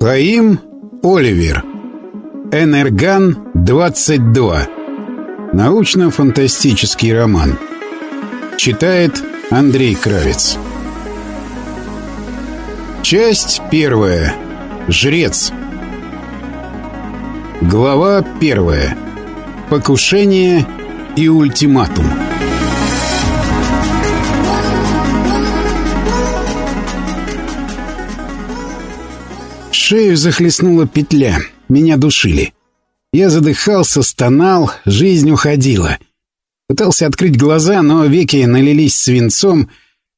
Хаим Оливер. Энерган-22 Научно-фантастический роман. Читает Андрей Кравец. Часть первая. Жрец. Глава первая. Покушение и ультиматум Шею захлестнула петля. Меня душили. Я задыхался, стонал, жизнь уходила. Пытался открыть глаза, но веки налились свинцом.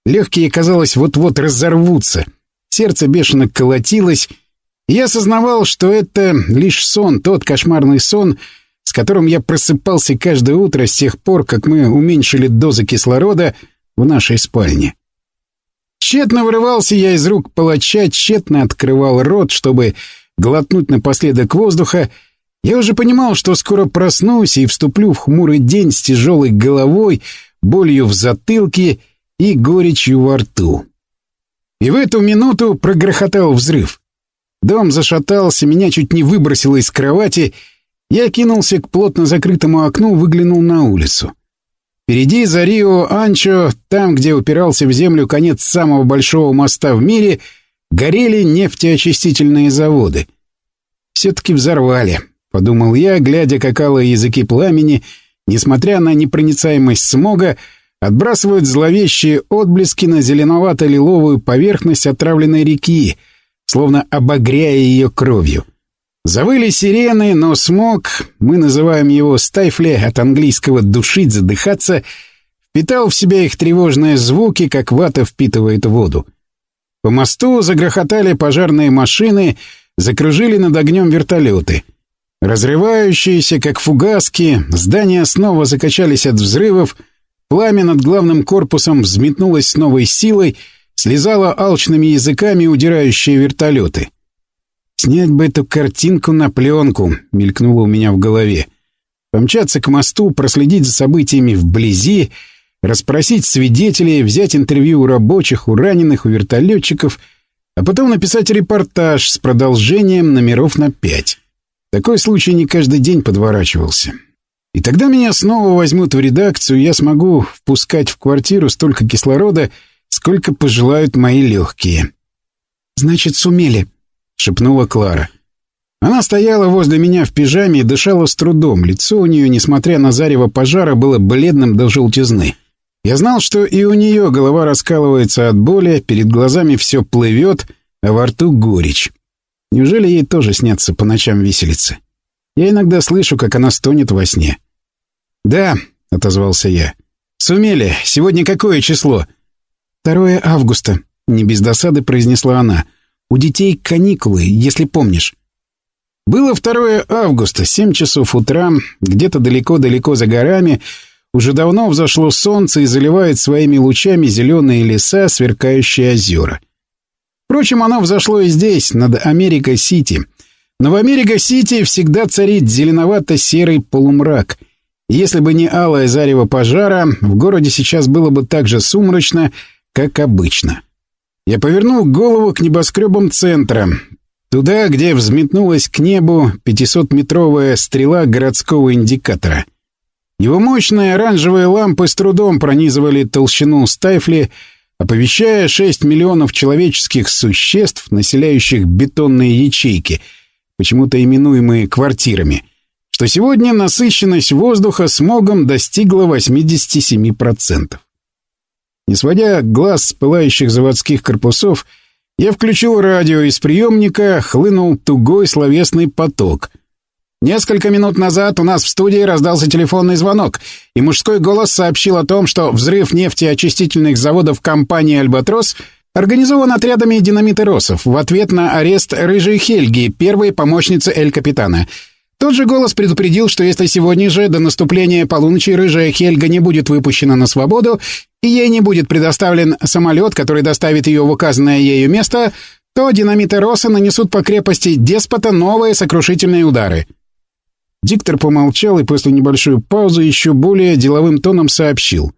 Легкие, казалось, вот-вот разорвутся. Сердце бешено колотилось. я осознавал, что это лишь сон, тот кошмарный сон, с которым я просыпался каждое утро с тех пор, как мы уменьшили дозы кислорода в нашей спальне. Тщетно вырывался я из рук палача, тщетно открывал рот, чтобы глотнуть напоследок воздуха. Я уже понимал, что скоро проснусь и вступлю в хмурый день с тяжелой головой, болью в затылке и горечью во рту. И в эту минуту прогрохотал взрыв. Дом зашатался, меня чуть не выбросило из кровати. Я кинулся к плотно закрытому окну, выглянул на улицу. Впереди за Рио-Анчо, там, где упирался в землю конец самого большого моста в мире, горели нефтеочистительные заводы. «Все-таки взорвали», — подумал я, глядя, как алые языки пламени, несмотря на непроницаемость смога, отбрасывают зловещие отблески на зеленовато-лиловую поверхность отравленной реки, словно обогряя ее кровью. Завыли сирены, но смог, мы называем его стайфле, от английского «душить», «задыхаться», впитал в себя их тревожные звуки, как вата впитывает воду. По мосту загрохотали пожарные машины, закружили над огнем вертолеты. Разрывающиеся, как фугаски, здания снова закачались от взрывов, пламя над главным корпусом взметнулось с новой силой, слезало алчными языками удирающие вертолеты. «Снять бы эту картинку на пленку», — мелькнуло у меня в голове. Помчаться к мосту, проследить за событиями вблизи, расспросить свидетелей, взять интервью у рабочих, у раненых, у вертолетчиков, а потом написать репортаж с продолжением номеров на пять. Такой случай не каждый день подворачивался. И тогда меня снова возьмут в редакцию, я смогу впускать в квартиру столько кислорода, сколько пожелают мои легкие. «Значит, сумели», шепнула Клара. Она стояла возле меня в пижаме и дышала с трудом. Лицо у нее, несмотря на зарево пожара, было бледным до желтизны. Я знал, что и у нее голова раскалывается от боли, перед глазами все плывет, а во рту горечь. Неужели ей тоже снятся по ночам виселицы? Я иногда слышу, как она стонет во сне. «Да», — отозвался я. «Сумели. Сегодня какое число?» «Второе августа», — не без досады произнесла она. У детей каникулы, если помнишь. Было 2 августа, 7 часов утра, где-то далеко-далеко за горами, уже давно взошло солнце и заливает своими лучами зеленые леса, сверкающие озера. Впрочем, оно взошло и здесь, над Америка-Сити. Но в Америка-Сити всегда царит зеленовато-серый полумрак. И если бы не алое зарево пожара, в городе сейчас было бы так же сумрачно, как обычно. Я повернул голову к небоскребам центра, туда, где взметнулась к небу 500-метровая стрела городского индикатора. Его мощные оранжевые лампы с трудом пронизывали толщину стайфли, оповещая 6 миллионов человеческих существ, населяющих бетонные ячейки, почему-то именуемые квартирами, что сегодня насыщенность воздуха смогом достигла 87%. Не сводя глаз с пылающих заводских корпусов, я включил радио, из приемника хлынул тугой словесный поток. Несколько минут назад у нас в студии раздался телефонный звонок, и мужской голос сообщил о том, что взрыв нефтеочистительных заводов компании «Альбатрос» организован отрядами динамитеросов в ответ на арест Рыжей Хельги, первой помощницы Эль-Капитана — тот же голос предупредил, что если сегодня же до наступления полуночи рыжая Хельга не будет выпущена на свободу, ей не будет предоставлен самолет, который доставит ее в указанное ею место, то динамиты Росса нанесут по крепости деспота новые сокрушительные удары. Диктор помолчал и после небольшой паузы еще более деловым тоном сообщил.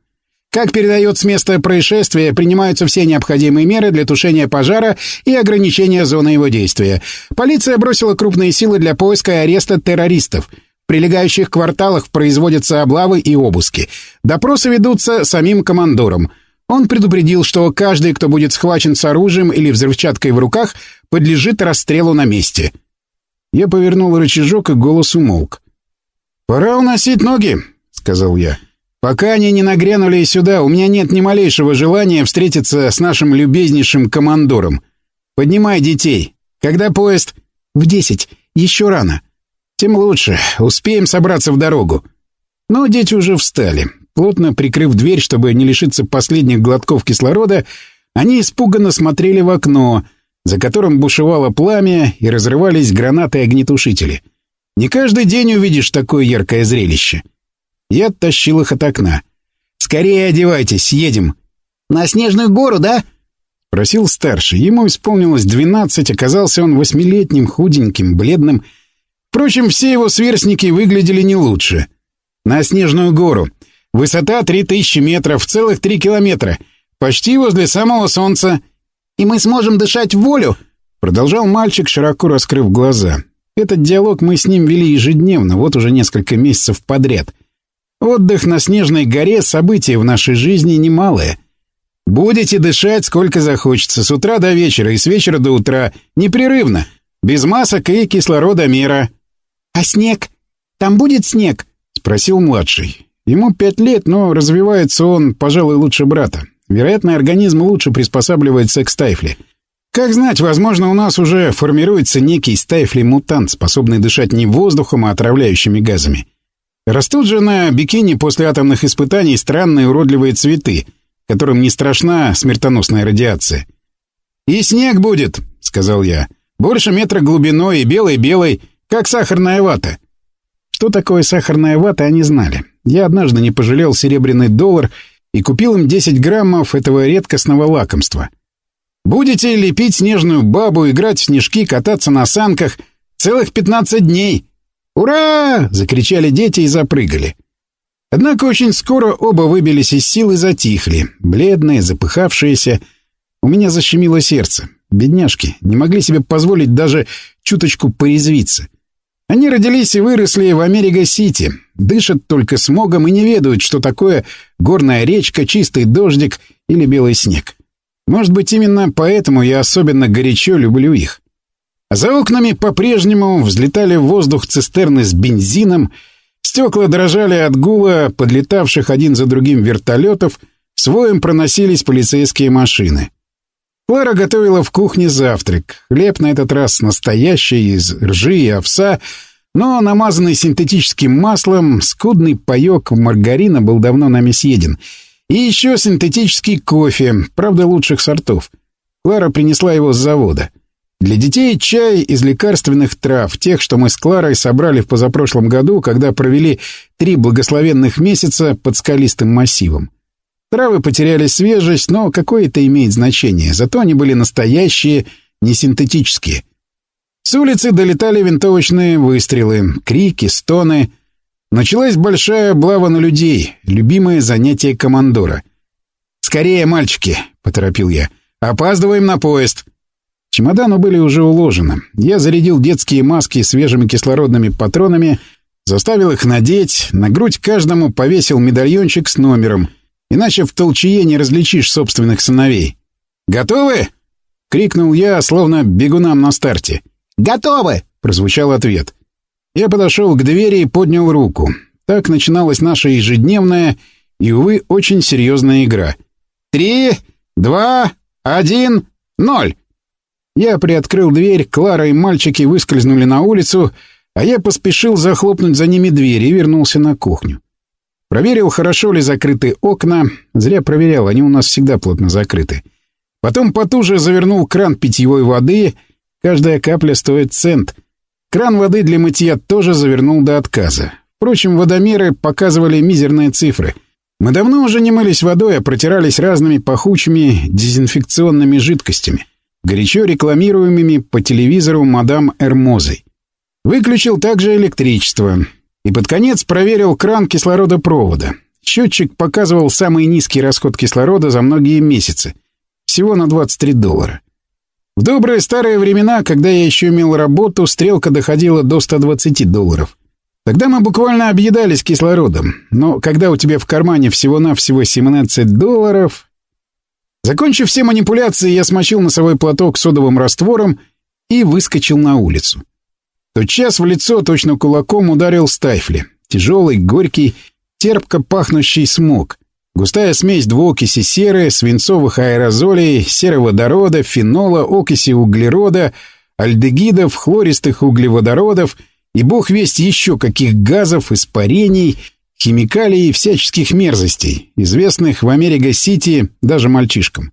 Как передает с места происшествия, принимаются все необходимые меры для тушения пожара и ограничения зоны его действия. Полиция бросила крупные силы для поиска и ареста террористов. В прилегающих кварталах производятся облавы и обыски. Допросы ведутся самим командором. Он предупредил, что каждый, кто будет схвачен с оружием или взрывчаткой в руках, подлежит расстрелу на месте. Я повернул рычажок, и голос умолк. «Пора уносить ноги», — сказал я. Пока они не нагрянули сюда, у меня нет ни малейшего желания встретиться с нашим любезнейшим командором. Поднимай детей. Когда поезд? В десять. Еще рано. Тем лучше. Успеем собраться в дорогу. Но дети уже встали. Плотно прикрыв дверь, чтобы не лишиться последних глотков кислорода, они испуганно смотрели в окно, за которым бушевало пламя и разрывались гранаты и огнетушители. Не каждый день увидишь такое яркое зрелище. — я оттащил их от окна. «Скорее одевайтесь, едем». «На Снежную гору, да?» Просил старший. Ему исполнилось двенадцать, оказался он восьмилетним, худеньким, бледным. Впрочем, все его сверстники выглядели не лучше. «На Снежную гору. Высота три тысячи метров, целых три километра. Почти возле самого солнца. И мы сможем дышать волю?» Продолжал мальчик, широко раскрыв глаза. Этот диалог мы с ним вели ежедневно, вот уже несколько месяцев подряд — Отдых на Снежной горе — событие в нашей жизни немалое. Будете дышать сколько захочется, с утра до вечера и с вечера до утра, непрерывно, без масок и кислородомера. «А снег? Там будет снег?» — спросил младший. Ему пять лет, но развивается он, пожалуй, лучше брата. Вероятно, организм лучше приспосабливается к стайфле. Как знать, возможно, у нас уже формируется некий стайфли-мутант, способный дышать не воздухом, а отравляющими газами. Растут же на бикини после атомных испытаний странные уродливые цветы, которым не страшна смертоносная радиация. «И снег будет», — сказал я. «Больше метра глубиной и белый-белый, как сахарная вата». Что такое сахарная вата, они знали. Я однажды не пожалел серебряный доллар и купил им 10 граммов этого редкостного лакомства. «Будете лепить снежную бабу, играть в снежки, кататься на санках целых 15 дней», «Ура!» — закричали дети и запрыгали. Однако очень скоро оба выбились из сил и затихли, бледные, запыхавшиеся. У меня защемило сердце. Бедняжки не могли себе позволить даже чуточку порезвиться. Они родились и выросли в Америка-Сити, дышат только смогом и не ведают, что такое горная речка, чистый дождик или белый снег. Может быть, именно поэтому я особенно горячо люблю их. За окнами по-прежнему взлетали в воздух цистерны с бензином, стекла дрожали от гула подлетавших один за другим вертолетов, своим проносились полицейские машины. Клара готовила в кухне завтрак. Хлеб на этот раз настоящий, из ржи и овса, но намазанный синтетическим маслом, скудный паёк маргарина был давно нами съеден. И еще синтетический кофе, правда, лучших сортов. Клара принесла его с завода. Для детей чай из лекарственных трав, тех, что мы с Кларой собрали в позапрошлом году, когда провели три благословенных месяца под скалистым массивом. Травы потеряли свежесть, но какое это имеет значение, зато они были настоящие, не синтетические. С улицы долетали винтовочные выстрелы, крики, стоны. Началась большая облава на людей, любимое занятие командора. «Скорее, мальчики!» — поторопил я. «Опаздываем на поезд!» Чемоданы были уже уложены. Я зарядил детские маски свежими кислородными патронами, заставил их надеть, на грудь каждому повесил медальончик с номером, иначе в толчее не различишь собственных сыновей. «Готовы?» — крикнул я, словно бегунам на старте. «Готовы!» — прозвучал ответ. Я подошел к двери и поднял руку. Так начиналась наша ежедневная и, увы, очень серьезная игра. «Три, два, один, ноль!» Я приоткрыл дверь, Клара и мальчики выскользнули на улицу, а я поспешил захлопнуть за ними дверь и вернулся на кухню. Проверил, хорошо ли закрыты окна. Зря проверял, они у нас всегда плотно закрыты. Потом потуже завернул кран питьевой воды. Каждая капля стоит цент. Кран воды для мытья тоже завернул до отказа. Впрочем, водомеры показывали мизерные цифры. Мы давно уже не мылись водой, а протирались разными пахучими дезинфекционными жидкостями горячо рекламируемыми по телевизору мадам Эрмозой. Выключил также электричество и под конец проверил кран кислородопровода. Счетчик показывал самый низкий расход кислорода за многие месяцы. Всего на 23 доллара. В добрые старые времена, когда я еще имел работу, стрелка доходила до 120 долларов. Тогда мы буквально объедались кислородом. Но когда у тебя в кармане всего-навсего 17 долларов... Закончив все манипуляции, я смочил носовой платок содовым раствором и выскочил на улицу. Тот час в лицо точно кулаком ударил Стайфли. Тяжелый, горький, терпко пахнущий смог. Густая смесь двуокиси серы, свинцовых аэрозолей, сероводорода, фенола, окиси углерода, альдегидов, хлористых углеводородов и бог весть еще каких газов, испарений — химикалий и всяческих мерзостей, известных в Америка-Сити даже мальчишкам.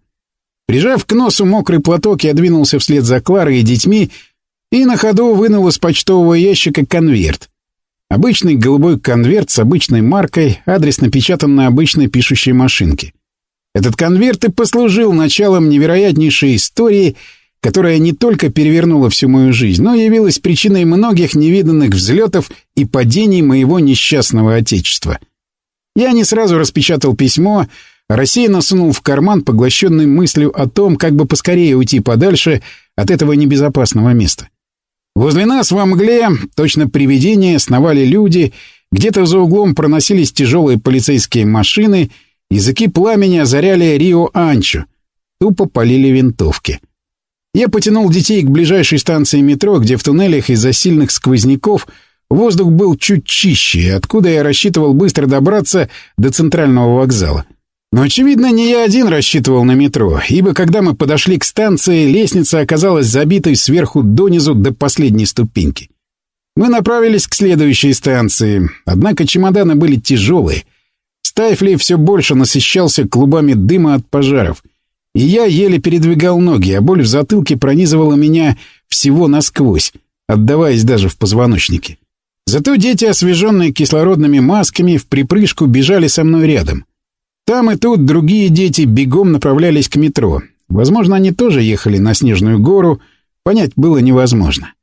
Прижав к носу мокрый платок, я двинулся вслед за Кларой и детьми и на ходу вынул из почтового ящика конверт. Обычный голубой конверт с обычной маркой, адрес напечатан на обычной пишущей машинке. Этот конверт и послужил началом невероятнейшей истории — которая не только перевернула всю мою жизнь, но явилась причиной многих невиданных взлетов и падений моего несчастного отечества. Я не сразу распечатал письмо, а рассеянно сунул в карман, поглощенный мыслью о том, как бы поскорее уйти подальше от этого небезопасного места. Возле нас во мгле, точно привидения, сновали люди, где-то за углом проносились тяжелые полицейские машины, языки пламени озаряли Рио-Анчо, тупо полили винтовки. — я потянул детей к ближайшей станции метро, где в туннелях из-за сильных сквозняков воздух был чуть чище, откуда я рассчитывал быстро добраться до центрального вокзала. Но, очевидно, не я один рассчитывал на метро, ибо когда мы подошли к станции, лестница оказалась забитой сверху донизу до последней ступеньки. Мы направились к следующей станции, однако чемоданы были тяжелые. Стайфли все больше насыщался клубами дыма от пожаров — и я еле передвигал ноги, а боль в затылке пронизывала меня всего насквозь, отдаваясь даже в позвоночнике. Зато дети, освеженные кислородными масками, в припрыжку бежали со мной рядом. Там и тут другие дети бегом направлялись к метро. Возможно, они тоже ехали на Снежную гору, понять было невозможно.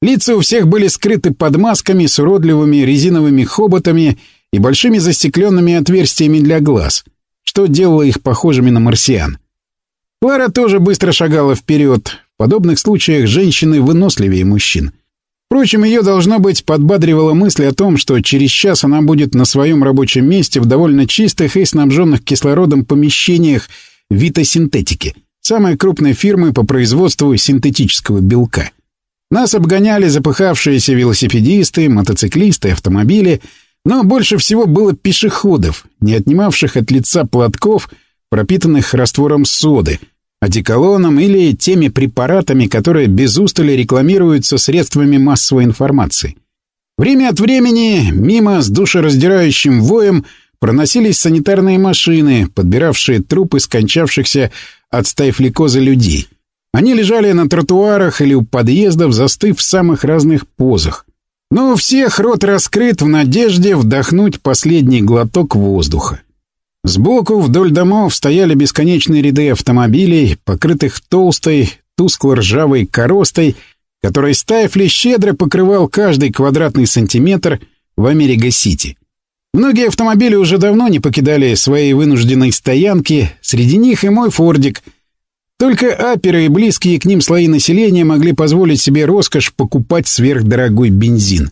Лица у всех были скрыты под масками с уродливыми резиновыми хоботами и большими застекленными отверстиями для глаз, что делало их похожими на марсиан. Клара тоже быстро шагала вперед. В подобных случаях женщины выносливее мужчин. Впрочем, ее, должно быть, подбадривала мысль о том, что через час она будет на своем рабочем месте в довольно чистых и снабженных кислородом помещениях Витасинтетики, самой крупной фирмы по производству синтетического белка. Нас обгоняли запыхавшиеся велосипедисты, мотоциклисты, автомобили, но больше всего было пешеходов, не отнимавших от лица платков — пропитанных раствором соды, одеколоном или теми препаратами, которые без устали рекламируются средствами массовой информации. Время от времени мимо с душераздирающим воем проносились санитарные машины, подбиравшие трупы скончавшихся от стайфликоза людей. Они лежали на тротуарах или у подъездов, застыв в самых разных позах. Но у всех рот раскрыт в надежде вдохнуть последний глоток воздуха. Сбоку вдоль домов стояли бесконечные ряды автомобилей, покрытых толстой, тускло-ржавой коростой, которой Стайфли щедро покрывал каждый квадратный сантиметр в Америка-Сити. Многие автомобили уже давно не покидали своей вынужденной стоянки, среди них и мой «Фордик». Только аперы и близкие к ним слои населения могли позволить себе роскошь покупать сверхдорогой бензин.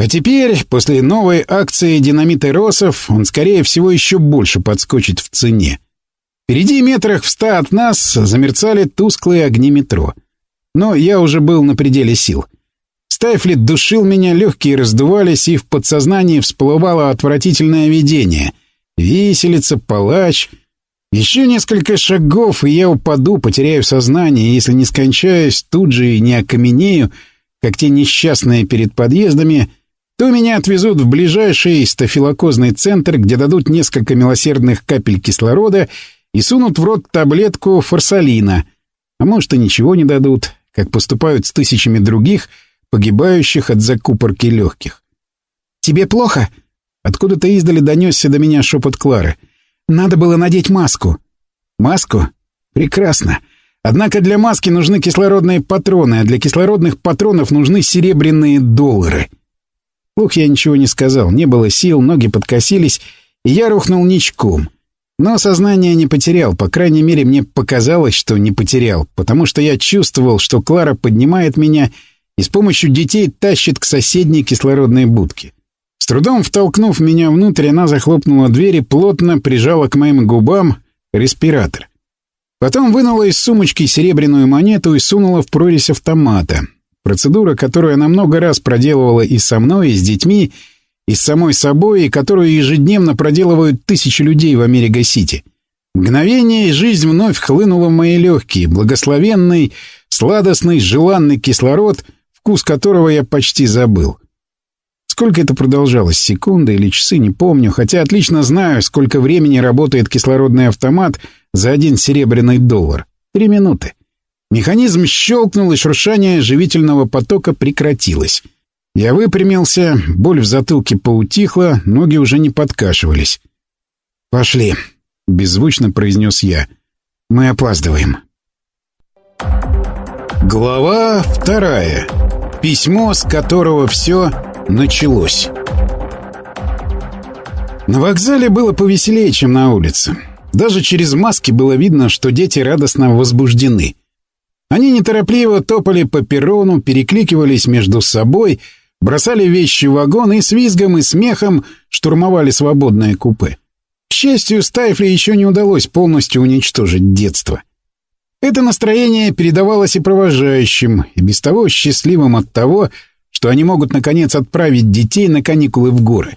А теперь, после новой акции динамита Росов, он, скорее всего, еще больше подскочит в цене. Впереди метрах в ста от нас замерцали тусклые огни метро. Но я уже был на пределе сил. Стайфлет душил меня, легкие раздувались, и в подсознании всплывало отвратительное видение. Виселица, палач. Еще несколько шагов, и я упаду, потеряю сознание, если не скончаюсь тут же и не окаменею, как те несчастные перед подъездами — то меня отвезут в ближайший стафилокозный центр, где дадут несколько милосердных капель кислорода и сунут в рот таблетку форсалина. А может, и ничего не дадут, как поступают с тысячами других, погибающих от закупорки легких. «Тебе плохо?» Откуда-то издали донесся до меня шепот Клары. «Надо было надеть маску». «Маску? Прекрасно. Однако для маски нужны кислородные патроны, а для кислородных патронов нужны серебряные доллары». Вслух я ничего не сказал, не было сил, ноги подкосились, и я рухнул ничком. Но сознание не потерял, по крайней мере, мне показалось, что не потерял, потому что я чувствовал, что Клара поднимает меня и с помощью детей тащит к соседней кислородной будке. С трудом втолкнув меня внутрь, она захлопнула дверь и плотно прижала к моим губам респиратор. Потом вынула из сумочки серебряную монету и сунула в прорезь автомата. Процедура, которую она много раз проделывала и со мной, и с детьми, и с самой собой, и которую ежедневно проделывают тысячи людей в Америка-Сити. Мгновение, и жизнь вновь хлынула в мои легкие, благословенный, сладостный, желанный кислород, вкус которого я почти забыл. Сколько это продолжалось, секунды или часы, не помню, хотя отлично знаю, сколько времени работает кислородный автомат за один серебряный доллар. Три минуты. Механизм щелкнул, и шуршание живительного потока прекратилось. Я выпрямился, боль в затылке поутихла, ноги уже не подкашивались. «Пошли», — беззвучно произнес я. «Мы опаздываем». Глава вторая. Письмо, с которого все началось. На вокзале было повеселее, чем на улице. Даже через маски было видно, что дети радостно возбуждены. Они неторопливо топали по перрону, перекликивались между собой, бросали вещи в вагон и с визгом и смехом штурмовали свободное купе. К счастью, Стайфле еще не удалось полностью уничтожить детство. Это настроение передавалось и провожающим, и без того счастливым от того, что они могут наконец отправить детей на каникулы в горы.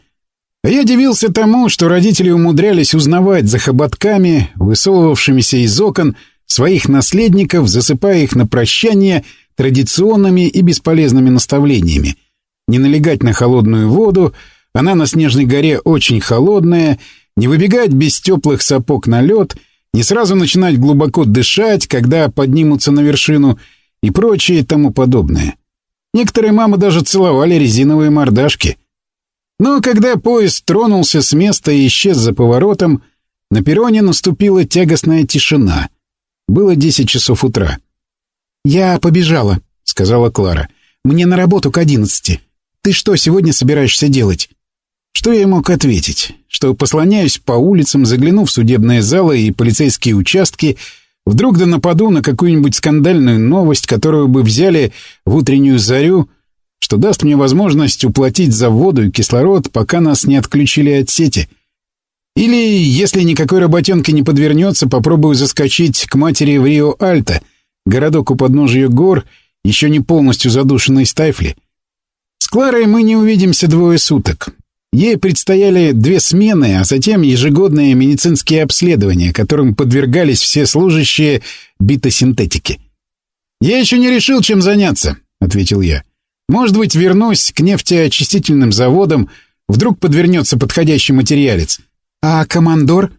А я дивился тому, что родители умудрялись узнавать за хоботками, высовывавшимися из окон, своих наследников, засыпая их на прощание традиционными и бесполезными наставлениями. Не налегать на холодную воду, она на снежной горе очень холодная, не выбегать без теплых сапог на лед, не сразу начинать глубоко дышать, когда поднимутся на вершину и прочее тому подобное. Некоторые мамы даже целовали резиновые мордашки. Но когда поезд тронулся с места и исчез за поворотом, на перроне наступила тягостная тишина. Было десять часов утра. «Я побежала», — сказала Клара. «Мне на работу к одиннадцати. Ты что сегодня собираешься делать?» Что я мог ответить? Что послоняюсь по улицам, заглянув в судебные залы и полицейские участки, вдруг да нападу на какую-нибудь скандальную новость, которую бы взяли в утреннюю зарю, что даст мне возможность уплатить за воду и кислород, пока нас не отключили от сети — или, если никакой работенки не подвернется, попробую заскочить к матери в Рио-Альто, городок у подножия гор, еще не полностью задушенный Стайфли. С Кларой мы не увидимся двое суток. Ей предстояли две смены, а затем ежегодные медицинские обследования, которым подвергались все служащие битосинтетики. «Я еще не решил, чем заняться», — ответил я. «Может быть, вернусь к нефтеочистительным заводам, вдруг подвернется подходящий материалец». «А командор?»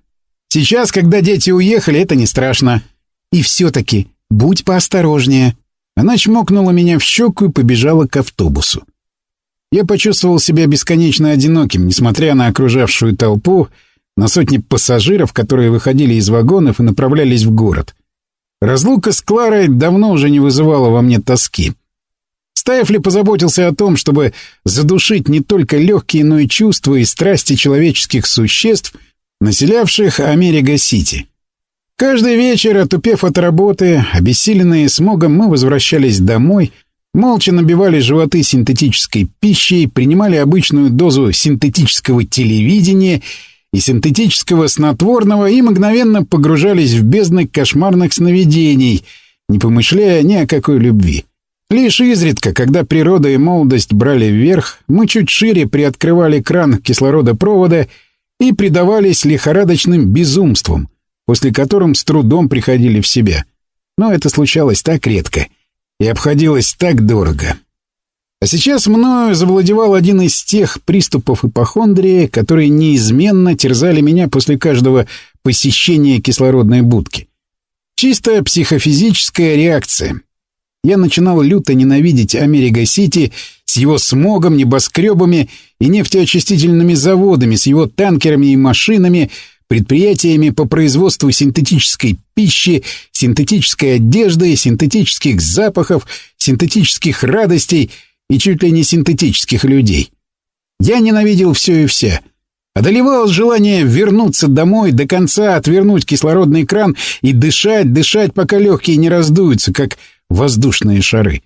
«Сейчас, когда дети уехали, это не страшно». «И все-таки будь поосторожнее». Она чмокнула меня в щеку и побежала к автобусу. Я почувствовал себя бесконечно одиноким, несмотря на окружавшую толпу, на сотни пассажиров, которые выходили из вагонов и направлялись в город. Разлука с Кларой давно уже не вызывала во мне тоски. Стайфли позаботился о том, чтобы задушить не только легкие, но и чувства и страсти человеческих существ, населявших Америка-Сити. Каждый вечер, отупев от работы, обессиленные смогом, мы возвращались домой, молча набивали животы синтетической пищей, принимали обычную дозу синтетического телевидения и синтетического снотворного и мгновенно погружались в бездны кошмарных сновидений, не помышляя ни о какой любви. Лишь изредка, когда природа и молодость брали вверх, мы чуть шире приоткрывали кран кислородопровода и предавались лихорадочным безумствам, после которым с трудом приходили в себя. Но это случалось так редко и обходилось так дорого. А сейчас мною завладевал один из тех приступов ипохондрии, которые неизменно терзали меня после каждого посещения кислородной будки. Чисто психофизическая реакция, я начинал люто ненавидеть Америка-Сити с его смогом, небоскребами и нефтеочистительными заводами, с его танкерами и машинами, предприятиями по производству синтетической пищи, синтетической одежды, синтетических запахов, синтетических радостей и чуть ли не синтетических людей. Я ненавидел все и вся. Одолевалось желание вернуться домой, до конца отвернуть кислородный кран и дышать, дышать, пока легкие не раздуются, как воздушные шары.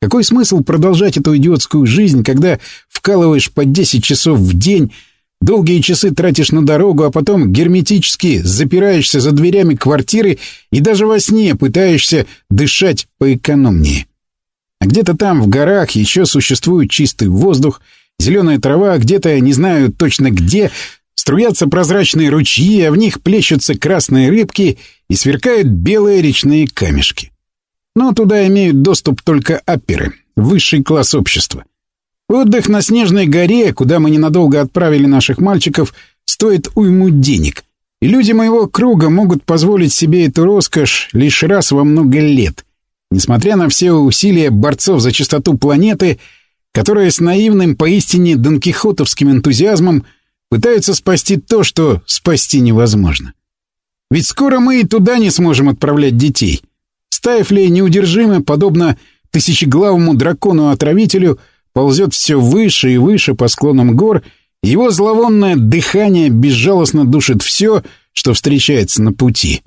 Какой смысл продолжать эту идиотскую жизнь, когда вкалываешь по 10 часов в день, долгие часы тратишь на дорогу, а потом герметически запираешься за дверями квартиры и даже во сне пытаешься дышать поэкономнее? А где-то там, в горах, еще существует чистый воздух — Зеленая трава где-то, не знаю точно где, струятся прозрачные ручьи, а в них плещутся красные рыбки и сверкают белые речные камешки. Но туда имеют доступ только аперы, высший класс общества. Отдых на Снежной горе, куда мы ненадолго отправили наших мальчиков, стоит уйму денег. И люди моего круга могут позволить себе эту роскошь лишь раз во много лет. Несмотря на все усилия борцов за чистоту планеты — которые с наивным, поистине донкихотовским энтузиазмом пытаются спасти то, что спасти невозможно. Ведь скоро мы и туда не сможем отправлять детей. Стайфли неудержимо, подобно тысячеглавому дракону-отравителю, ползет все выше и выше по склонам гор, его зловонное дыхание безжалостно душит все, что встречается на пути.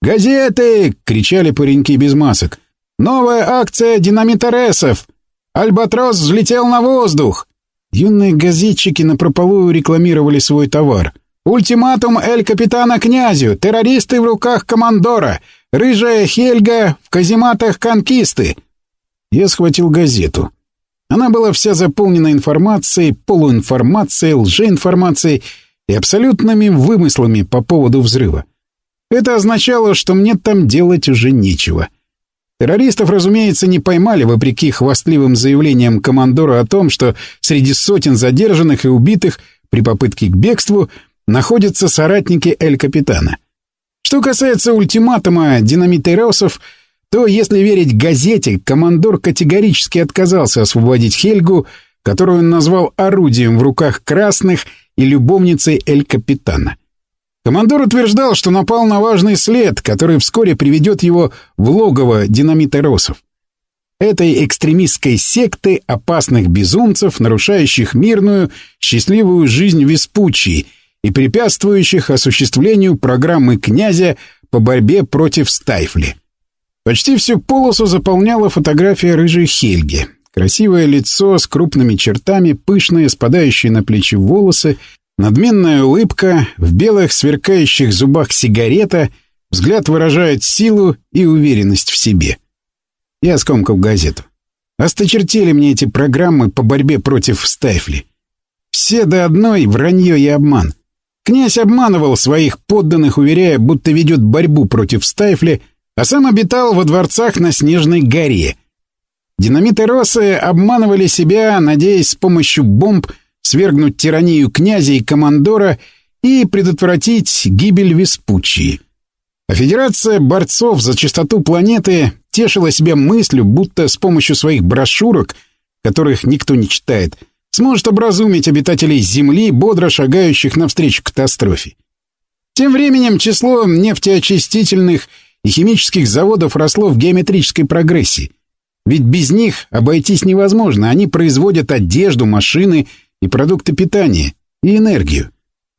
«Газеты!» — кричали пареньки без масок. «Новая акция динамиторесов!» Альбатрос взлетел на воздух!» Юные газетчики напропалую рекламировали свой товар. «Ультиматум Эль-Капитана князю! Террористы в руках командора! Рыжая Хельга в казематах конкисты!» Я схватил газету. Она была вся заполнена информацией, полуинформацией, лжеинформацией и абсолютными вымыслами по поводу взрыва. Это означало, что мне там делать уже нечего. Террористов, разумеется, не поймали, вопреки хвастливым заявлениям командора о том, что среди сотен задержанных и убитых при попытке к бегству находятся соратники Эль-Капитана. Что касается ультиматума динамитеросов, то, если верить газете, командор категорически отказался освободить Хельгу, которую он назвал орудием в руках красных и любовницей Эль-Капитана. Командор утверждал, что напал на важный след, который вскоре приведет его в логово динамитеросов. Этой экстремистской секты опасных безумцев, нарушающих мирную, счастливую жизнь Веспуччи и препятствующих осуществлению программы князя по борьбе против Стайфли. Почти всю полосу заполняла фотография рыжей Хельги. Красивое лицо с крупными чертами, пышные, спадающие на плечи волосы Надменная улыбка, в белых сверкающих зубах сигарета, взгляд выражает силу и уверенность в себе. Я скомкал газету. Осточертели мне эти программы по борьбе против Стайфли. Все до одной вранье и обман. Князь обманывал своих подданных, уверяя, будто ведет борьбу против Стайфли, а сам обитал во дворцах на Снежной горе. Динамиты Росы обманывали себя, надеясь с помощью бомб свергнуть тиранию князя и командора и предотвратить гибель Веспуччи. А Федерация борцов за чистоту планеты тешила себя мыслью, будто с помощью своих брошюрок, которых никто не читает, сможет образумить обитателей Земли, бодро шагающих навстречу катастрофе. Тем временем число нефтеочистительных и химических заводов росло в геометрической прогрессии. Ведь без них обойтись невозможно. Они производят одежду, машины и продукты питания, и энергию.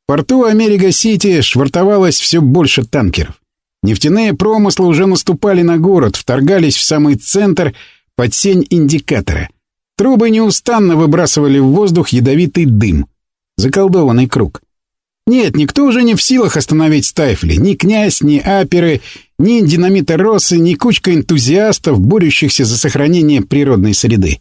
В порту Америка-Сити швартовалось все больше танкеров. Нефтяные промыслы уже наступали на город, вторгались в самый центр под сень индикатора. Трубы неустанно выбрасывали в воздух ядовитый дым. Заколдованный круг. Нет, никто уже не в силах остановить Стайфли. Ни князь, ни аперы, ни динамиты Россы, ни кучка энтузиастов, борющихся за сохранение природной среды.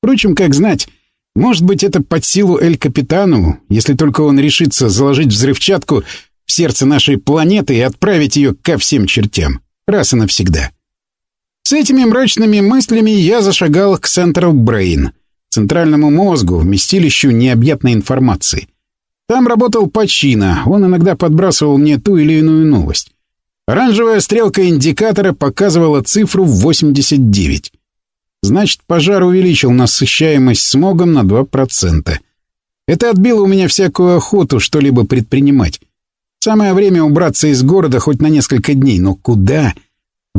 Впрочем, как знать, может быть, это под силу Эль-Капитану, если только он решится заложить взрывчатку в сердце нашей планеты и отправить ее ко всем чертям. Раз и навсегда. С этими мрачными мыслями я зашагал к Central Brain, центральному мозгу, вместилищу необъятной информации. Там работал Пачино, он иногда подбрасывал мне ту или иную новость. Оранжевая стрелка индикатора показывала цифру в 89. Значит, пожар увеличил насыщаемость смогом на 2%. Это отбило у меня всякую охоту что-либо предпринимать. Самое время убраться из города хоть на несколько дней. Но куда?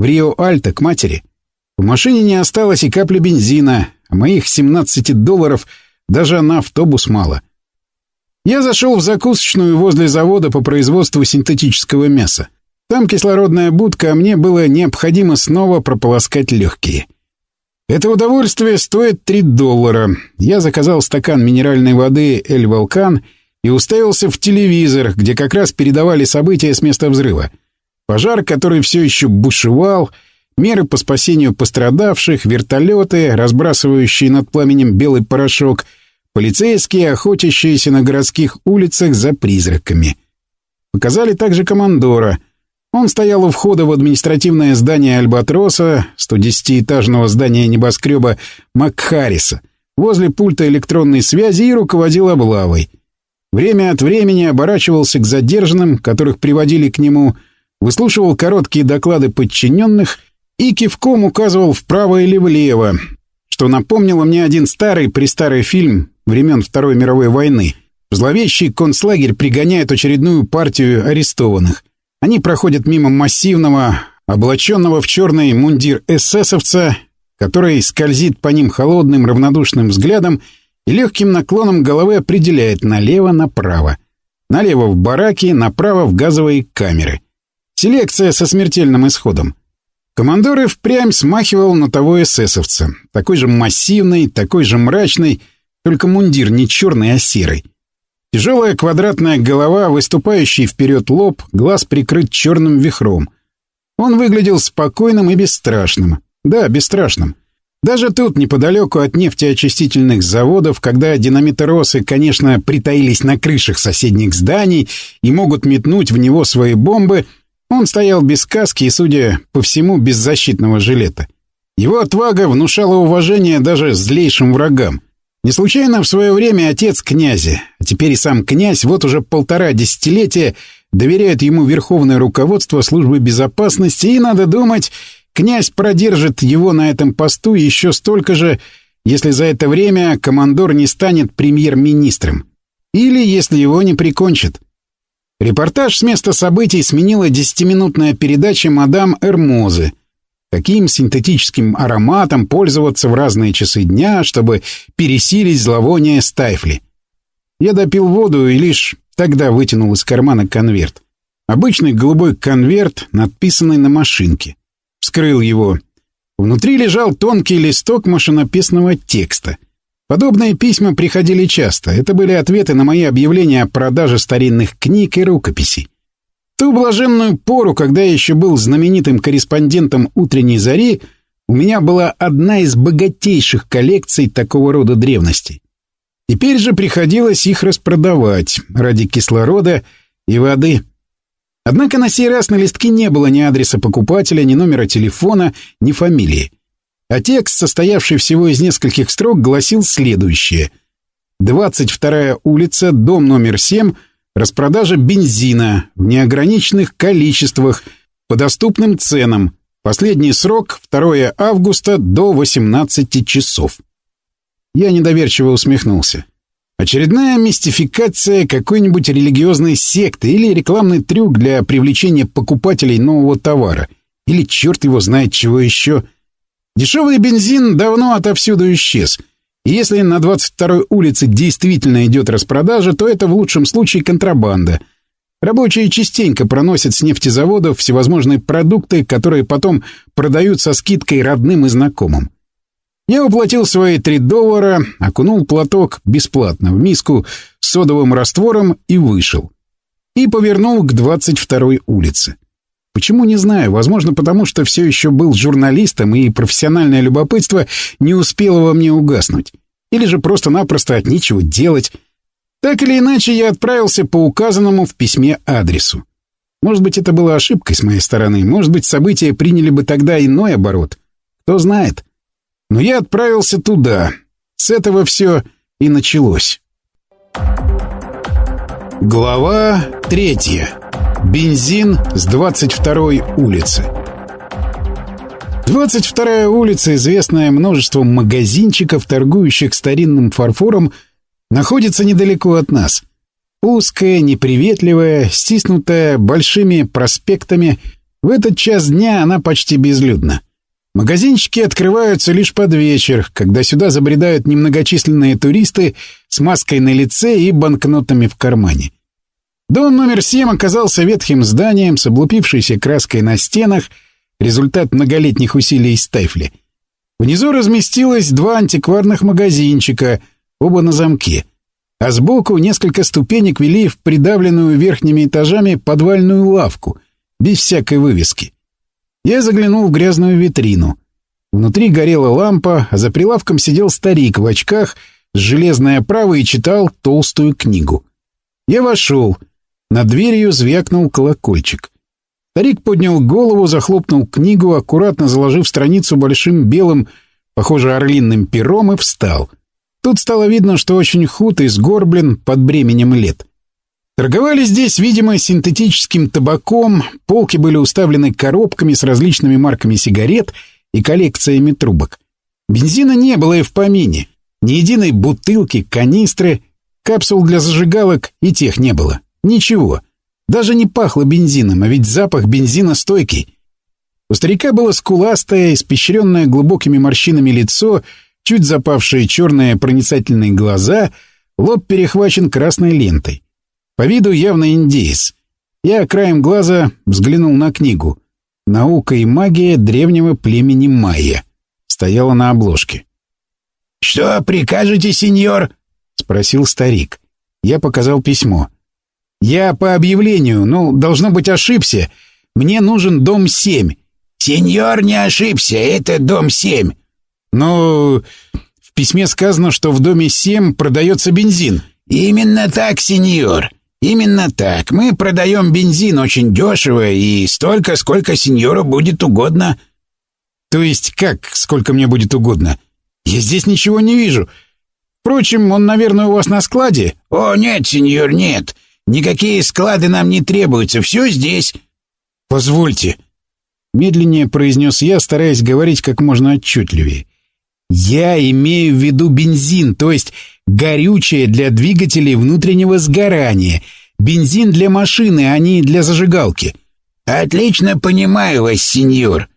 В Рио-Альто, к матери. В машине не осталось и капли бензина, а моих 17 долларов даже на автобус мало. Я зашел в закусочную возле завода по производству синтетического мяса. Там кислородная будка, а мне было необходимо снова прополоскать легкие. Это удовольствие стоит 3 доллара. Я заказал стакан минеральной воды «Эль Волкан» и уставился в телевизор, где как раз передавали события с места взрыва. Пожар, который все еще бушевал, меры по спасению пострадавших, вертолеты, разбрасывающие над пламенем белый порошок — Полицейские, охотящиеся на городских улицах за призраками. Показали также командора. Он стоял у входа в административное здание Альбатроса, 110-этажного здания небоскреба Макхариса, возле пульта электронной связи и руководил облавой. Время от времени оборачивался к задержанным, которых приводили к нему, выслушивал короткие доклады подчиненных и кивком указывал вправо или влево, что напомнило мне один старый престарый фильм времен Второй мировой войны. Зловещий концлагерь пригоняют очередную партию арестованных. Они проходят мимо массивного, облаченного в черный мундир эсэсовца, который скользит по ним холодным равнодушным взглядом и легким наклоном головы определяет налево-направо. Налево в бараки, направо в газовые камеры. Селекция со смертельным исходом. Командор и впрямь смахивал на того эсэсовца. Такой же массивный, такой же мрачный, только мундир не черный, а серый. Тяжелая квадратная голова, выступающий вперед лоб, глаз прикрыт черным вихром. Он выглядел спокойным и бесстрашным. Да, бесстрашным. Даже тут, неподалеку от нефтеочистительных заводов, когда динамиторосы, конечно, притаились на крышах соседних зданий и могут метнуть в него свои бомбы, он стоял без каски и, судя по всему, без защитного жилета. Его отвага внушала уважение даже злейшим врагам — не случайно в свое время отец князя, а теперь и сам князь, вот уже полтора десятилетия доверяет ему верховное руководство службы безопасности, и, надо думать, князь продержит его на этом посту еще столько же, если за это время командор не станет премьер-министром. Или если его не прикончат. Репортаж с места событий сменила десятиминутная передача «Мадам Эрмозы», каким синтетическим ароматом пользоваться в разные часы дня, чтобы пересилить зловоние стайфли. Я допил воду и лишь тогда вытянул из кармана конверт. Обычный голубой конверт, надписанный на машинке. Вскрыл его. Внутри лежал тонкий листок машинописного текста. Подобные письма приходили часто. Это были ответы на мои объявления о продаже старинных книг и рукописей ту блаженную пору, когда я еще был знаменитым корреспондентом «Утренней зари», у меня была одна из богатейших коллекций такого рода древностей. Теперь же приходилось их распродавать ради кислорода и воды. Однако на сей раз на листке не было ни адреса покупателя, ни номера телефона, ни фамилии. А текст, состоявший всего из нескольких строк, гласил следующее. «22-я улица, дом номер 7, Распродажа бензина в неограниченных количествах по доступным ценам. Последний срок 2 августа до 18 часов. Я недоверчиво усмехнулся. Очередная мистификация какой-нибудь религиозной секты или рекламный трюк для привлечения покупателей нового товара. Или черт его знает чего еще. Дешевый бензин давно отовсюду исчез — и если на 22-й улице действительно идет распродажа, то это в лучшем случае контрабанда. Рабочие частенько проносят с нефтезаводов всевозможные продукты, которые потом продают со скидкой родным и знакомым. Я уплатил свои 3 доллара, окунул платок бесплатно в миску с содовым раствором и вышел. И повернул к 22-й улице. Почему, не знаю. Возможно, потому что все еще был журналистом, и профессиональное любопытство не успело во мне угаснуть. Или же просто-напросто от нечего делать. Так или иначе, я отправился по указанному в письме адресу. Может быть, это была ошибкой с моей стороны. Может быть, события приняли бы тогда иной оборот. Кто знает. Но я отправился туда. С этого все и началось. Глава третья. Бензин с 22-й улицы. 22-я улица, известная множеством магазинчиков, торгующих старинным фарфором, находится недалеко от нас. Узкая, неприветливая, стиснутая большими проспектами, в этот час дня она почти безлюдна. Магазинчики открываются лишь под вечер, когда сюда забредают немногочисленные туристы с маской на лице и банкнотами в кармане. Дом номер семь оказался ветхим зданием с облупившейся краской на стенах, результат многолетних усилий Стайфли. Внизу разместилось два антикварных магазинчика, оба на замке, а сбоку несколько ступенек вели в придавленную верхними этажами подвальную лавку, без всякой вывески. Я заглянул в грязную витрину. Внутри горела лампа, а за прилавком сидел старик в очках с железной оправой и читал толстую книгу. Я вошел. Над дверью звякнул колокольчик. Старик поднял голову, захлопнул книгу, аккуратно заложив страницу большим белым, похоже, орлиным пером, и встал. Тут стало видно, что очень худ и сгорблен под бременем лет. Торговали здесь, видимо, синтетическим табаком, полки были уставлены коробками с различными марками сигарет и коллекциями трубок. Бензина не было и в помине. Ни единой бутылки, канистры, капсул для зажигалок и тех не было. Ничего. Даже не пахло бензином, а ведь запах бензина стойкий. У старика было скуластое, испещренное глубокими морщинами лицо, чуть запавшие черные проницательные глаза, лоб перехвачен красной лентой. По виду явно индеец. Я краем глаза взглянул на книгу. «Наука и магия древнего племени майя». Стояла на обложке. «Что прикажете, сеньор?» — спросил старик. Я показал письмо. «Я по объявлению, ну, должно быть, ошибся. Мне нужен дом семь». «Сеньор не ошибся, это дом семь». «Но в письме сказано, что в доме семь продается бензин». «Именно так, сеньор. «Именно так. Мы продаем бензин очень дешево и столько, сколько сеньору будет угодно». «То есть как, сколько мне будет угодно? Я здесь ничего не вижу. Впрочем, он, наверное, у вас на складе?» «О, нет, сеньор, нет. Никакие склады нам не требуются. Все здесь». «Позвольте». Медленнее произнес я, стараясь говорить как можно отчетливее. «Я имею в виду бензин, то есть горючее для двигателей внутреннего сгорания, бензин для машины, а не для зажигалки». «Отлично понимаю вас, сеньор».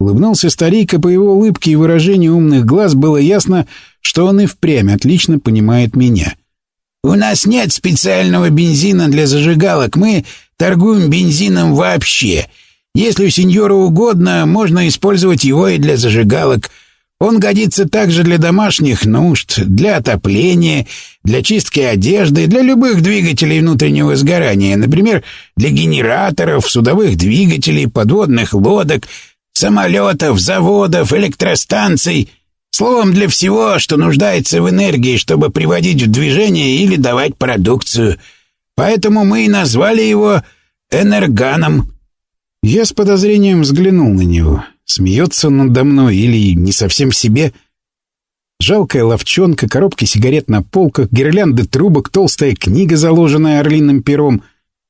Улыбнулся старик, и по его улыбке и выражению умных глаз было ясно, что он и впрямь отлично понимает меня. «У нас нет специального бензина для зажигалок, мы торгуем бензином вообще. Если у сеньора угодно, можно использовать его и для зажигалок». Он годится также для домашних нужд, для отопления, для чистки одежды, для любых двигателей внутреннего сгорания, например, для генераторов, судовых двигателей, подводных лодок, самолетов, заводов, электростанций. Словом, для всего, что нуждается в энергии, чтобы приводить в движение или давать продукцию. Поэтому мы и назвали его энерганом. Я с подозрением взглянул на него. Смеется надо мной или не совсем себе? Жалкая ловчонка, коробки сигарет на полках, гирлянды трубок, толстая книга, заложенная орлиным пером,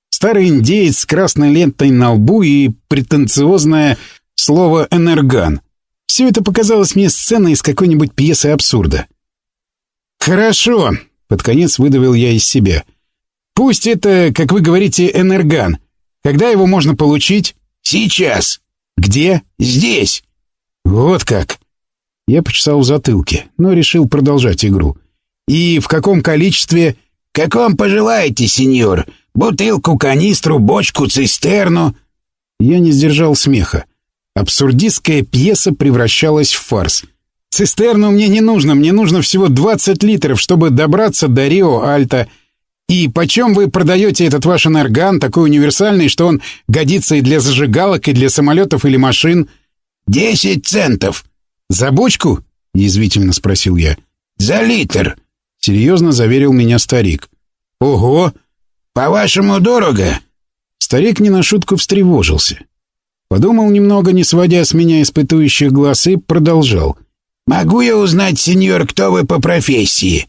старый индеец с красной лентой на лбу и претенциозное слово «энерган». Все это показалось мне сценой из какой-нибудь пьесы абсурда. «Хорошо», — под конец выдавил я из себя. «Пусть это, как вы говорите, энерган. Когда его можно получить?» «Сейчас». «Где?» «Здесь». «Вот как». Я почесал в затылке, но решил продолжать игру. «И в каком количестве?» «Каком пожелаете, сеньор? Бутылку, канистру, бочку, цистерну?» Я не сдержал смеха. Абсурдистская пьеса превращалась в фарс. «Цистерну мне не нужно, мне нужно всего 20 литров, чтобы добраться до Рио-Альта». И почем вы продаете этот ваш энерган, такой универсальный, что он годится и для зажигалок, и для самолетов или машин? Десять центов. За бочку? Язвительно спросил я. За литр. Серьезно заверил меня старик. Ого! По-вашему, дорого? Старик не на шутку встревожился. Подумал немного, не сводя с меня испытующих глаз, и продолжал. «Могу я узнать, сеньор, кто вы по профессии?»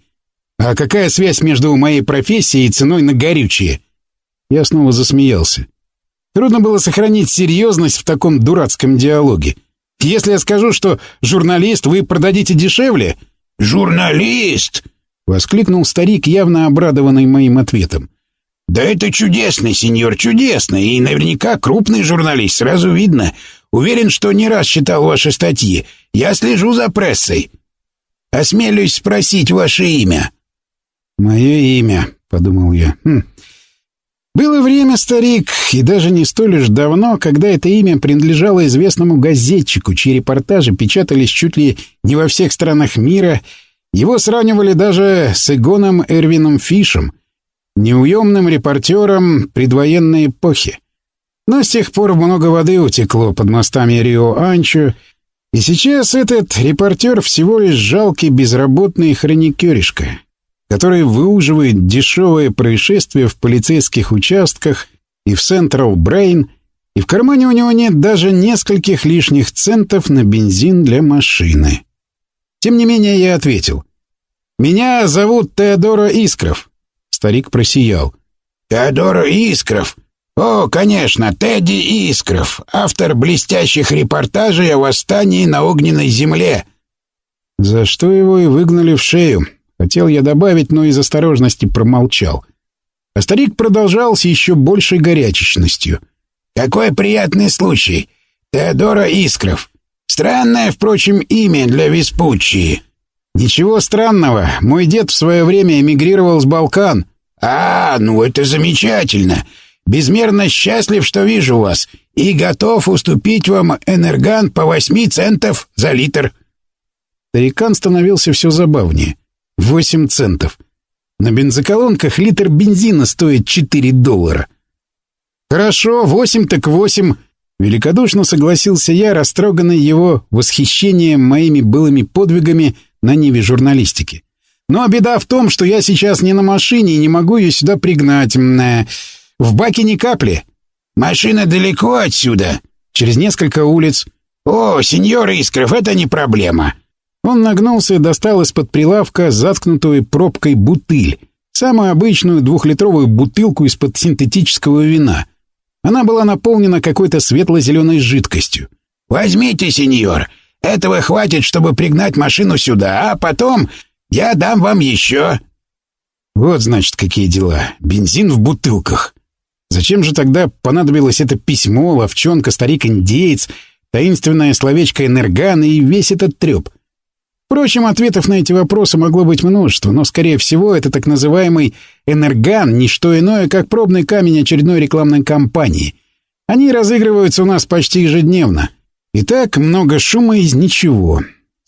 А какая связь между моей профессией и ценой на горючее? Я снова засмеялся. Трудно было сохранить серьезность в таком дурацком диалоге. Если я скажу, что журналист, вы продадите дешевле... «Журналист!» — воскликнул старик, явно обрадованный моим ответом. «Да это чудесно, сеньор, чудесно, и наверняка крупный журналист, сразу видно. Уверен, что не раз читал ваши статьи. Я слежу за прессой. Осмелюсь спросить ваше имя». «Мое имя», — подумал я. Хм. Было время, старик, и даже не столь уж давно, когда это имя принадлежало известному газетчику, чьи репортажи печатались чуть ли не во всех странах мира. Его сравнивали даже с Игоном Эрвином Фишем, неуемным репортером предвоенной эпохи. Но с тех пор много воды утекло под мостами Рио-Анчо, и сейчас этот репортер всего лишь жалкий безработный хроникеришка, который выуживает дешевые происшествия в полицейских участках и в Централ Брейн, и в кармане у него нет даже нескольких лишних центов на бензин для машины. Тем не менее я ответил. «Меня зовут Теодора Искров». Старик просиял. «Теодора Искров? О, конечно, Тедди Искров, автор блестящих репортажей о восстании на огненной земле». За что его и выгнали в шею, Хотел я добавить, но из осторожности промолчал. А старик продолжал с еще большей горячечностью. «Какой приятный случай! Теодора Искров. Странное, впрочем, имя для Веспуччи». «Ничего странного. Мой дед в свое время эмигрировал с Балкан». «А, ну это замечательно. Безмерно счастлив, что вижу вас, и готов уступить вам энерган по восьми центов за литр». Старикан становился все забавнее. Восемь центов. На бензоколонках литр бензина стоит четыре доллара. Хорошо, восемь так восемь. Великодушно согласился я, растроганный его восхищением моими былыми подвигами на ниве журналистики. Но беда в том, что я сейчас не на машине и не могу ее сюда пригнать. Э, в баке ни капли. Машина далеко отсюда. Через несколько улиц. О, сеньор Искров, это не проблема. Он нагнулся и достал из-под прилавка заткнутую пробкой бутыль. Самую обычную двухлитровую бутылку из-под синтетического вина. Она была наполнена какой-то светло-зеленой жидкостью. «Возьмите, сеньор. Этого хватит, чтобы пригнать машину сюда, а потом я дам вам еще». Вот, значит, какие дела. Бензин в бутылках. Зачем же тогда понадобилось это письмо, ловчонка, старик-индеец, таинственное словечко «энерган» и весь этот треп? Впрочем, ответов на эти вопросы могло быть множество, но, скорее всего, это так называемый «энерган» — не что иное, как пробный камень очередной рекламной кампании. Они разыгрываются у нас почти ежедневно. Итак, много шума из ничего.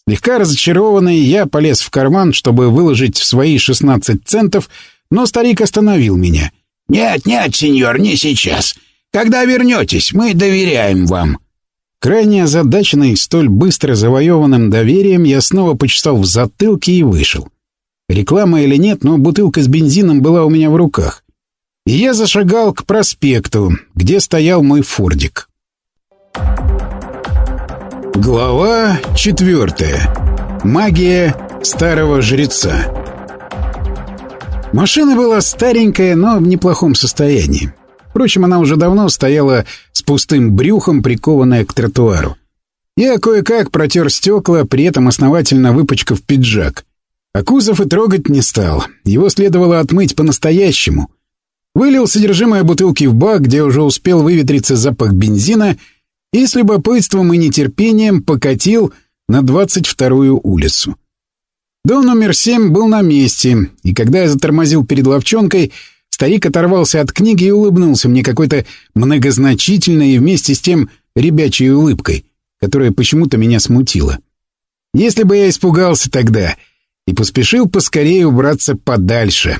Слегка разочарованный, я полез в карман, чтобы выложить в свои 16 центов, но старик остановил меня. «Нет, нет, сеньор, не сейчас. Когда вернетесь, мы доверяем вам». Крайне озадаченный столь быстро завоеванным доверием, я снова почесал в затылке и вышел. Реклама или нет, но бутылка с бензином была у меня в руках. И я зашагал к проспекту, где стоял мой фордик. Глава четвертая. Магия старого жреца. Машина была старенькая, но в неплохом состоянии. Впрочем, она уже давно стояла с пустым брюхом, прикованная к тротуару. Я кое-как протер стекла, при этом основательно выпачкав пиджак. А кузов и трогать не стал. Его следовало отмыть по-настоящему. Вылил содержимое бутылки в бак, где уже успел выветриться запах бензина, и с любопытством и нетерпением покатил на 22-ю улицу. Дом номер 7 был на месте, и когда я затормозил перед ловчонкой, Старик оторвался от книги и улыбнулся мне какой-то многозначительной и вместе с тем ребячей улыбкой, которая почему-то меня смутила. Если бы я испугался тогда и поспешил поскорее убраться подальше.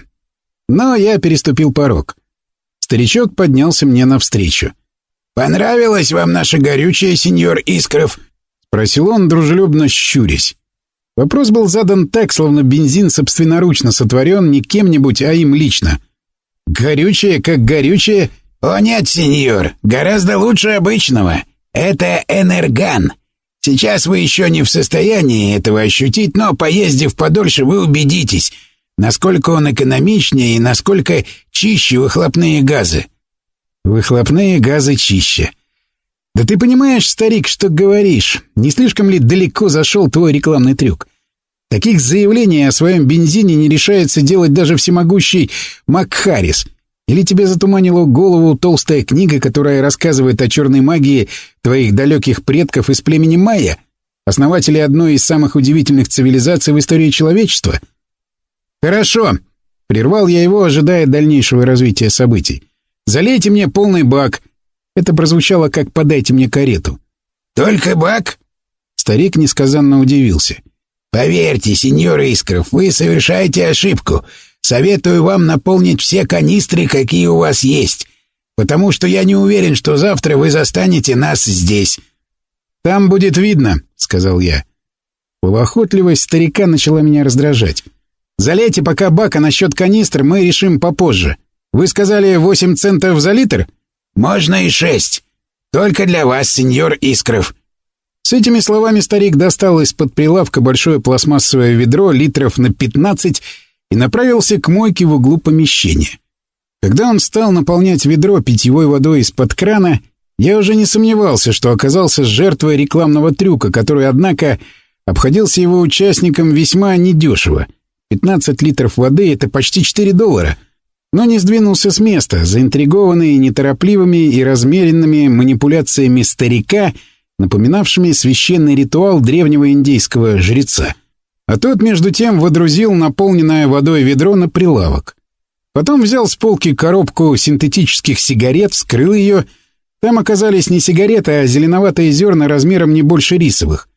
Но я переступил порог. Старичок поднялся мне навстречу. «Понравилось вам наше горючее, сеньор Искров?» — спросил он, дружелюбно щурясь. Вопрос был задан так, словно бензин собственноручно сотворен не кем-нибудь, а им лично. «Горючее, как горючее?» «О нет, сеньор, гораздо лучше обычного. Это энерган. Сейчас вы еще не в состоянии этого ощутить, но, поездив подольше, вы убедитесь, насколько он экономичнее и насколько чище выхлопные газы». «Выхлопные газы чище». «Да ты понимаешь, старик, что говоришь? Не слишком ли далеко зашел твой рекламный трюк?» Таких заявлений о своем бензине не решается делать даже всемогущий Макхарис. Или тебе затуманила голову толстая книга, которая рассказывает о черной магии твоих далеких предков из племени Майя, основателей одной из самых удивительных цивилизаций в истории человечества? Хорошо. Прервал я его, ожидая дальнейшего развития событий. Залейте мне полный бак. Это прозвучало как «подайте мне карету». «Только бак?» Старик несказанно удивился. «Поверьте, сеньор Искров, вы совершаете ошибку. Советую вам наполнить все канистры, какие у вас есть, потому что я не уверен, что завтра вы застанете нас здесь». «Там будет видно», — сказал я. Полуохотливость старика начала меня раздражать. «Залейте пока бак, а насчет канистр мы решим попозже. Вы сказали восемь центов за литр?» «Можно и шесть. Только для вас, сеньор Искров». С этими словами старик достал из-под прилавка большое пластмассовое ведро литров на пятнадцать и направился к мойке в углу помещения. Когда он стал наполнять ведро питьевой водой из-под крана, я уже не сомневался, что оказался жертвой рекламного трюка, который, однако, обходился его участникам весьма недешево. 15 литров воды — это почти 4 доллара. Но не сдвинулся с места, заинтригованный неторопливыми и размеренными манипуляциями старика, напоминавшими священный ритуал древнего индейского жреца. А тот, между тем, водрузил наполненное водой ведро на прилавок. Потом взял с полки коробку синтетических сигарет, вскрыл ее. Там оказались не сигареты, а зеленоватые зерна размером не больше рисовых.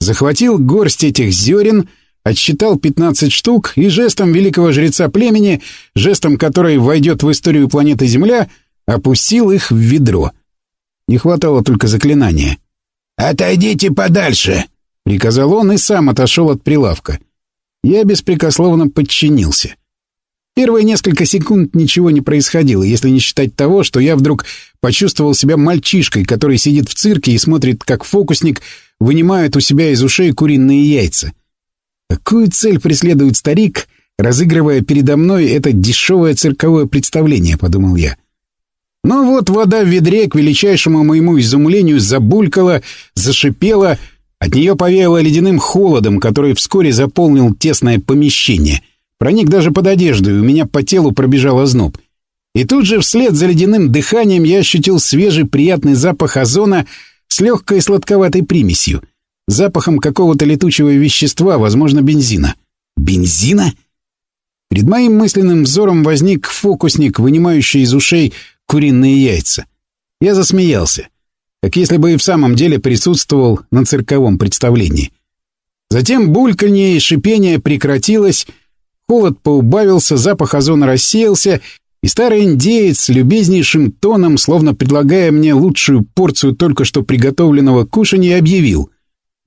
Захватил горсть этих зерен, отсчитал 15 штук и жестом великого жреца племени, жестом который войдет в историю планеты Земля, опустил их в ведро. Не хватало только заклинания. «Отойдите подальше!» Приказал он и сам отошел от прилавка. Я беспрекословно подчинился. Первые несколько секунд ничего не происходило, если не считать того, что я вдруг почувствовал себя мальчишкой, который сидит в цирке и смотрит, как фокусник вынимает у себя из ушей куриные яйца. Какую цель преследует старик, разыгрывая передо мной это дешевое цирковое представление, подумал я. Но ну вот вода в ведре, к величайшему моему изумлению, забулькала, зашипела — от нее повеяло ледяным холодом, который вскоре заполнил тесное помещение. Проник даже под одежду, и у меня по телу пробежал озноб. И тут же вслед за ледяным дыханием я ощутил свежий приятный запах озона с легкой сладковатой примесью. Запахом какого-то летучего вещества, возможно, бензина. Бензина? Перед моим мысленным взором возник фокусник, вынимающий из ушей куриные яйца. Я засмеялся как если бы и в самом деле присутствовал на цирковом представлении. Затем бульканье и шипение прекратилось, холод поубавился, запах озона рассеялся, и старый индеец с любезнейшим тоном, словно предлагая мне лучшую порцию только что приготовленного кушанья, объявил.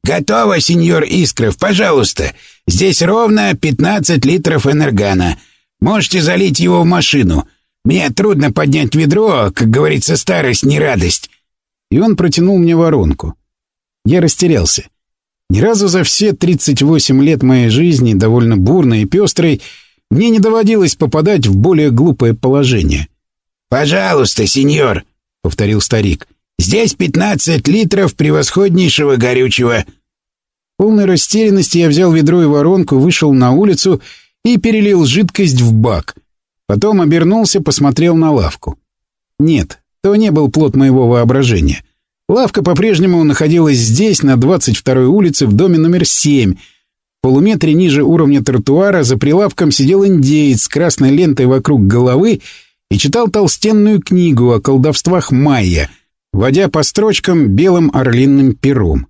«Готово, сеньор Искров, пожалуйста. Здесь ровно 15 литров энергана. Можете залить его в машину. Мне трудно поднять ведро, как говорится, старость не радость и он протянул мне воронку. Я растерялся. Ни разу за все 38 лет моей жизни, довольно бурной и пестрой, мне не доводилось попадать в более глупое положение. «Пожалуйста, сеньор», — повторил старик, — «здесь 15 литров превосходнейшего горючего». В полной растерянности я взял ведро и воронку, вышел на улицу и перелил жидкость в бак. Потом обернулся, посмотрел на лавку. Нет, то не был плод моего воображения. Лавка по-прежнему находилась здесь, на 22-й улице, в доме номер 7. В полуметре ниже уровня тротуара за прилавком сидел индеец с красной лентой вокруг головы и читал толстенную книгу о колдовствах майя, водя по строчкам белым орлиным пером.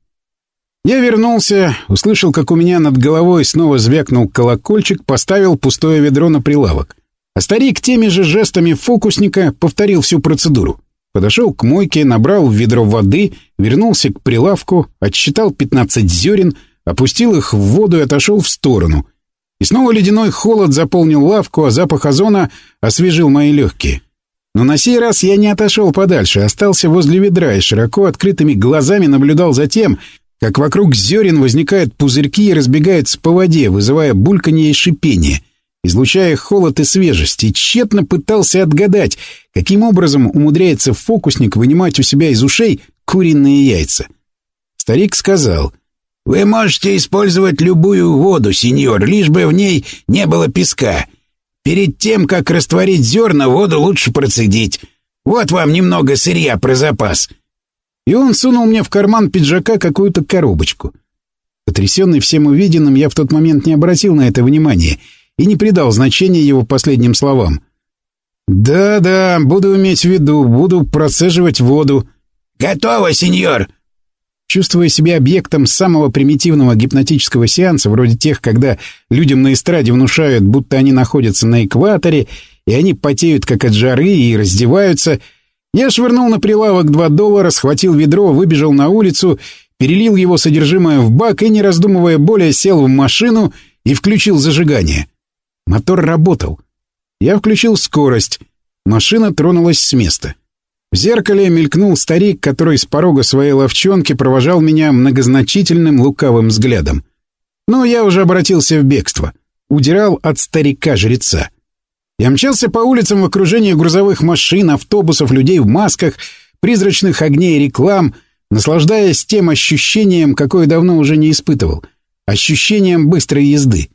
Я вернулся, услышал, как у меня над головой снова звякнул колокольчик, поставил пустое ведро на прилавок. А старик теми же жестами фокусника повторил всю процедуру. Подошел к мойке, набрал в ведро воды, вернулся к прилавку, отсчитал 15 зерен, опустил их в воду и отошел в сторону. И снова ледяной холод заполнил лавку, а запах озона освежил мои легкие. Но на сей раз я не отошел подальше, остался возле ведра и широко открытыми глазами наблюдал за тем, как вокруг зерен возникают пузырьки и разбегаются по воде, вызывая бульканье и шипение — излучая холод и свежесть, и тщетно пытался отгадать, каким образом умудряется фокусник вынимать у себя из ушей куриные яйца. Старик сказал, «Вы можете использовать любую воду, сеньор, лишь бы в ней не было песка. Перед тем, как растворить зерна, воду лучше процедить. Вот вам немного сырья про запас». И он сунул мне в карман пиджака какую-то коробочку. Потрясенный всем увиденным, я в тот момент не обратил на это внимания и не придал значения его последним словам. «Да-да, буду иметь в виду, буду процеживать воду». «Готово, сеньор!» Чувствуя себя объектом самого примитивного гипнотического сеанса, вроде тех, когда людям на эстраде внушают, будто они находятся на экваторе, и они потеют как от жары и раздеваются, я швырнул на прилавок два доллара, схватил ведро, выбежал на улицу, перелил его содержимое в бак и, не раздумывая более, сел в машину и включил зажигание. Мотор работал. Я включил скорость. Машина тронулась с места. В зеркале мелькнул старик, который с порога своей ловчонки провожал меня многозначительным лукавым взглядом. Но я уже обратился в бегство. Удирал от старика-жреца. Я мчался по улицам в окружении грузовых машин, автобусов, людей в масках, призрачных огней реклам, наслаждаясь тем ощущением, какое давно уже не испытывал. Ощущением быстрой езды.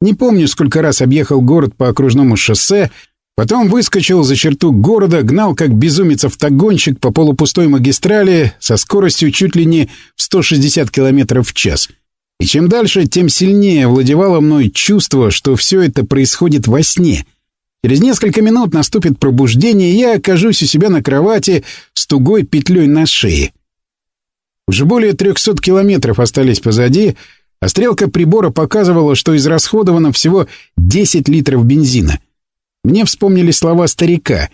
Не помню, сколько раз объехал город по окружному шоссе, Потом выскочил за черту города, гнал как безумец-автогонщик по полупустой магистрали со скоростью чуть ли не в 160 км в час. И чем дальше, тем сильнее владевало мной чувство, что все это происходит во сне. Через несколько минут наступит пробуждение, и я окажусь у себя на кровати с тугой петлей на шее. Уже более 300 километров остались позади, а стрелка прибора показывала, что израсходовано всего 10 литров бензина — мне вспомнили слова старика.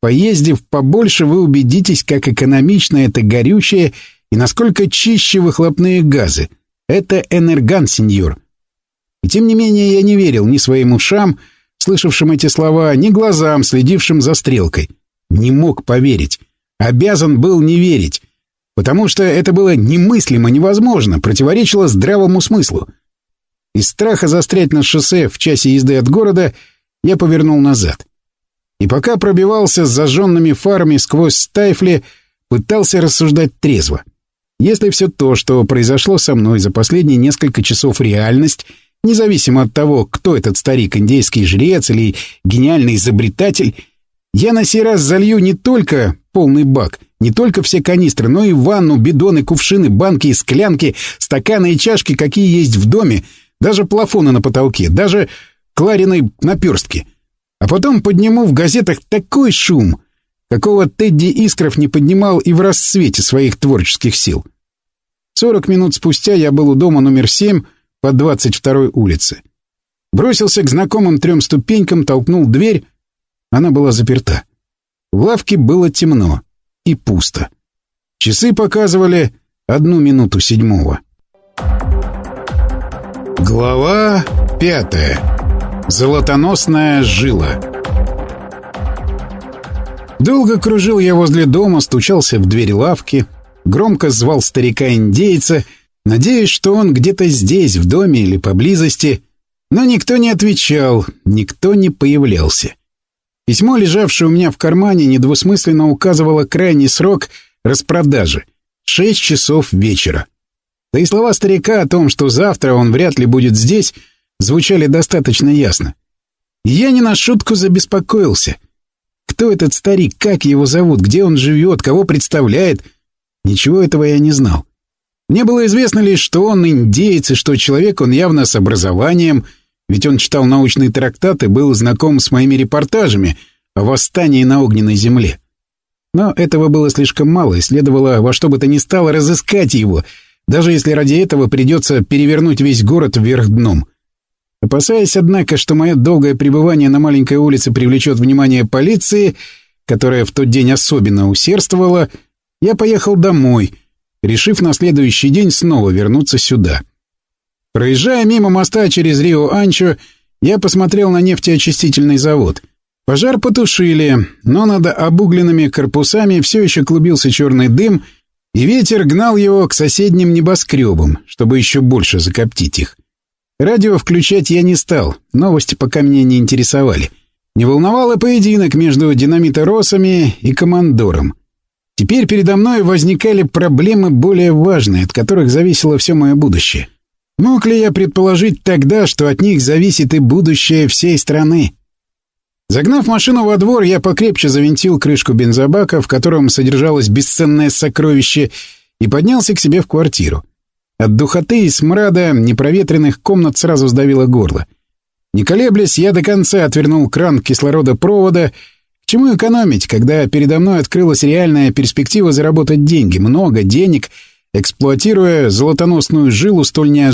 «Поездив побольше, вы убедитесь, как экономично это горючее и насколько чище выхлопные газы. Это энерган, сеньор». И тем не менее я не верил ни своим ушам, слышавшим эти слова, ни глазам, следившим за стрелкой. Не мог поверить. Обязан был не верить. Потому что это было немыслимо, невозможно, противоречило здравому смыслу. Из страха застрять на шоссе в часе езды от города — я повернул назад. И пока пробивался с зажженными фарами сквозь стайфли, пытался рассуждать трезво. Если все то, что произошло со мной за последние несколько часов реальность, независимо от того, кто этот старик, индейский жрец или гениальный изобретатель, я на сей раз залью не только полный бак, не только все канистры, но и ванну, бидоны, кувшины, банки и склянки, стаканы и чашки, какие есть в доме, даже плафоны на потолке, даже Клариной наперстки. А потом подниму в газетах такой шум, какого Тедди Искров не поднимал и в расцвете своих творческих сил. Сорок минут спустя я был у дома номер семь по 22-й улице. Бросился к знакомым трем ступенькам, толкнул дверь. Она была заперта. В лавке было темно и пусто. Часы показывали одну минуту седьмого. Глава пятая Золотоносная жила Долго кружил я возле дома, стучался в дверь лавки, громко звал старика-индейца, надеясь, что он где-то здесь, в доме или поблизости, но никто не отвечал, никто не появлялся. Письмо, лежавшее у меня в кармане, недвусмысленно указывало крайний срок распродажи — шесть часов вечера. Да и слова старика о том, что завтра он вряд ли будет здесь — звучали достаточно ясно. Я не на шутку забеспокоился. Кто этот старик, как его зовут, где он живет, кого представляет? Ничего этого я не знал. Мне было известно лишь, что он индеец, и что человек он явно с образованием, ведь он читал научные трактаты, был знаком с моими репортажами о восстании на огненной земле. Но этого было слишком мало, и следовало во что бы то ни стало разыскать его, даже если ради этого придется перевернуть весь город вверх дном. Опасаясь, однако, что мое долгое пребывание на маленькой улице привлечет внимание полиции, которая в тот день особенно усердствовала, я поехал домой, решив на следующий день снова вернуться сюда. Проезжая мимо моста через Рио-Анчо, я посмотрел на нефтеочистительный завод. Пожар потушили, но над обугленными корпусами все еще клубился черный дым, и ветер гнал его к соседним небоскребам, чтобы еще больше закоптить их. Радио включать я не стал, новости пока меня не интересовали. Не волновал и поединок между динамиторосами и командором. Теперь передо мной возникали проблемы более важные, от которых зависело все мое будущее. Мог ли я предположить тогда, что от них зависит и будущее всей страны? Загнав машину во двор, я покрепче завинтил крышку бензобака, в котором содержалось бесценное сокровище, и поднялся к себе в квартиру. От духоты и смрада непроветренных комнат сразу сдавило горло. Не колеблясь, я до конца отвернул кран кислородопровода. К чему экономить, когда передо мной открылась реальная перспектива заработать деньги, много денег, эксплуатируя золотоносную жилу столь неожиданно.